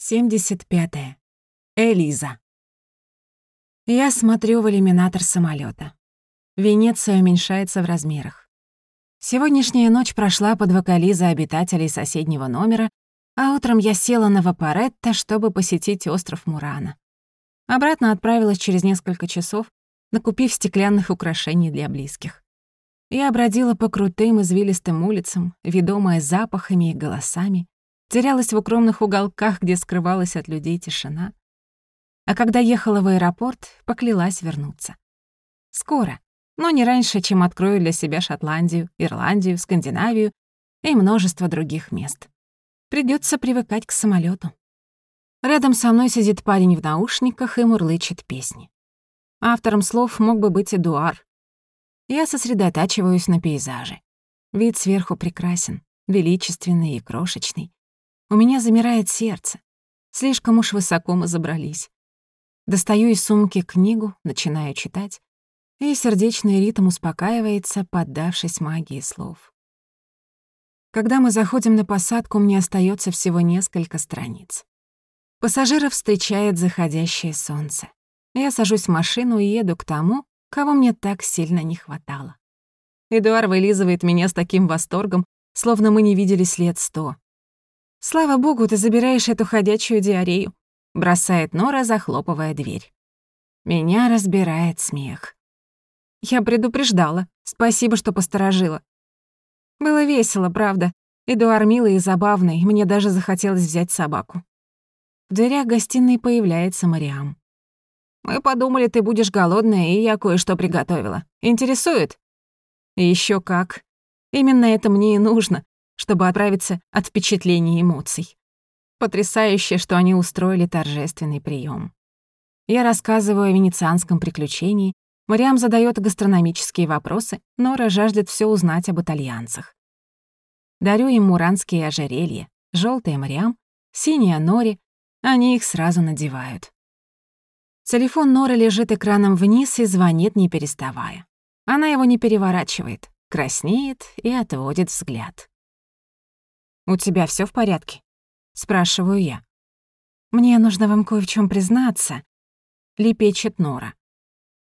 75. -е. Элиза. Я смотрю в иллюминатор самолета. Венеция уменьшается в размерах. Сегодняшняя ночь прошла под вокализы обитателей соседнего номера, а утром я села на Вапоретто, чтобы посетить остров Мурана. Обратно отправилась через несколько часов, накупив стеклянных украшений для близких. Я бродила по крутым извилистым улицам, ведомая запахами и голосами, терялась в укромных уголках, где скрывалась от людей тишина. А когда ехала в аэропорт, поклялась вернуться. Скоро, но не раньше, чем открою для себя Шотландию, Ирландию, Скандинавию и множество других мест. Придется привыкать к самолету. Рядом со мной сидит парень в наушниках и мурлычет песни. Автором слов мог бы быть Эдуар. Я сосредотачиваюсь на пейзаже. Вид сверху прекрасен, величественный и крошечный. У меня замирает сердце. Слишком уж высоко мы забрались. Достаю из сумки книгу, начинаю читать, и сердечный ритм успокаивается, поддавшись магии слов. Когда мы заходим на посадку, мне остается всего несколько страниц. Пассажиров встречает заходящее солнце. Я сажусь в машину и еду к тому, кого мне так сильно не хватало. Эдуард вылизывает меня с таким восторгом, словно мы не виделись лет сто. «Слава богу, ты забираешь эту ходячую диарею», — бросает Нора, захлопывая дверь. Меня разбирает смех. Я предупреждала. Спасибо, что посторожила. Было весело, правда. Эдуар милый и забавный, мне даже захотелось взять собаку. В дверях гостиной появляется Мариам. «Мы подумали, ты будешь голодная, и я кое-что приготовила. Интересует?» Еще как. Именно это мне и нужно чтобы отправиться от впечатлений и эмоций. Потрясающе, что они устроили торжественный прием. Я рассказываю о венецианском приключении, Мариам задает гастрономические вопросы, Нора жаждет все узнать об итальянцах. Дарю им муранские ожерелья, желтые Мариам, синие Нори, они их сразу надевают. Телефон Норы лежит экраном вниз и звонит, не переставая. Она его не переворачивает, краснеет и отводит взгляд. «У тебя все в порядке?» — спрашиваю я. «Мне нужно вам кое в чем признаться», — лепечет Нора.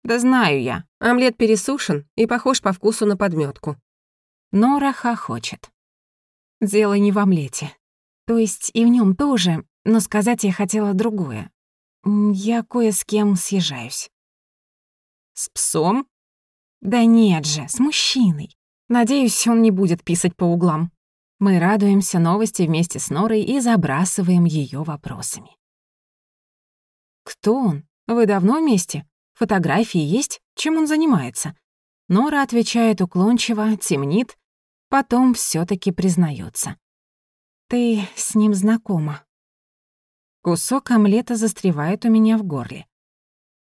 «Да знаю я. Омлет пересушен и похож по вкусу на подметку. Нора хохочет. «Дело не в омлете. То есть и в нем тоже, но сказать я хотела другое. Я кое с кем съезжаюсь». «С псом?» «Да нет же, с мужчиной. Надеюсь, он не будет писать по углам». Мы радуемся новости вместе с Норой и забрасываем ее вопросами. «Кто он? Вы давно вместе? Фотографии есть? Чем он занимается?» Нора отвечает уклончиво, темнит, потом все таки признается. «Ты с ним знакома». Кусок омлета застревает у меня в горле.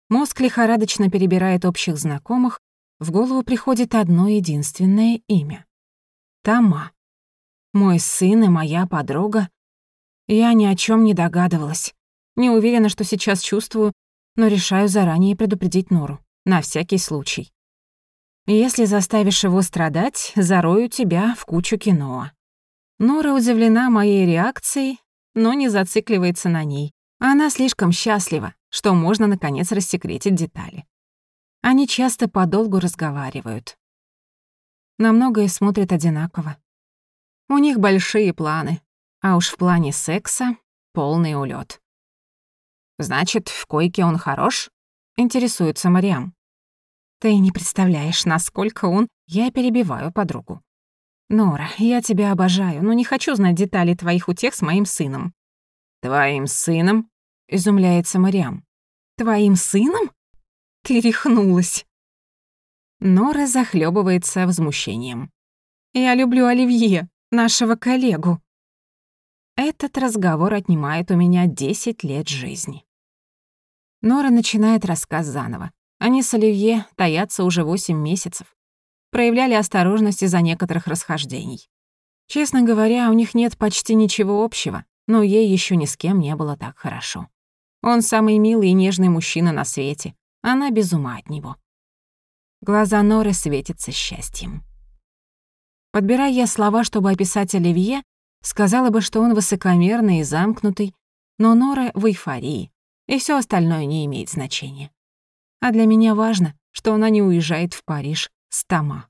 Мозг лихорадочно перебирает общих знакомых, в голову приходит одно единственное имя. Тома. Мой сын и моя подруга. Я ни о чем не догадывалась. Не уверена, что сейчас чувствую, но решаю заранее предупредить Нору. На всякий случай. Если заставишь его страдать, зарою тебя в кучу кино. Нора удивлена моей реакцией, но не зацикливается на ней. Она слишком счастлива, что можно, наконец, рассекретить детали. Они часто подолгу разговаривают. На многое смотрят одинаково. У них большие планы, а уж в плане секса полный улет. «Значит, в койке он хорош?» — интересуется Мариам. «Ты не представляешь, насколько он...» Я перебиваю подругу. «Нора, я тебя обожаю, но не хочу знать детали твоих утех с моим сыном». «Твоим сыном?» — изумляется Мариам. «Твоим сыном? Ты рехнулась». Нора захлебывается возмущением. «Я люблю Оливье нашего коллегу. Этот разговор отнимает у меня 10 лет жизни. Нора начинает рассказ заново. Они с Оливье таятся уже 8 месяцев. Проявляли осторожность из-за некоторых расхождений. Честно говоря, у них нет почти ничего общего, но ей еще ни с кем не было так хорошо. Он самый милый и нежный мужчина на свете. Она без ума от него. Глаза Норы светятся счастьем. Подбирая я слова, чтобы описать Оливье, сказала бы, что он высокомерный и замкнутый, Но Нора в эйфории, и все остальное не имеет значения. А для меня важно, что она не уезжает в Париж с Тома.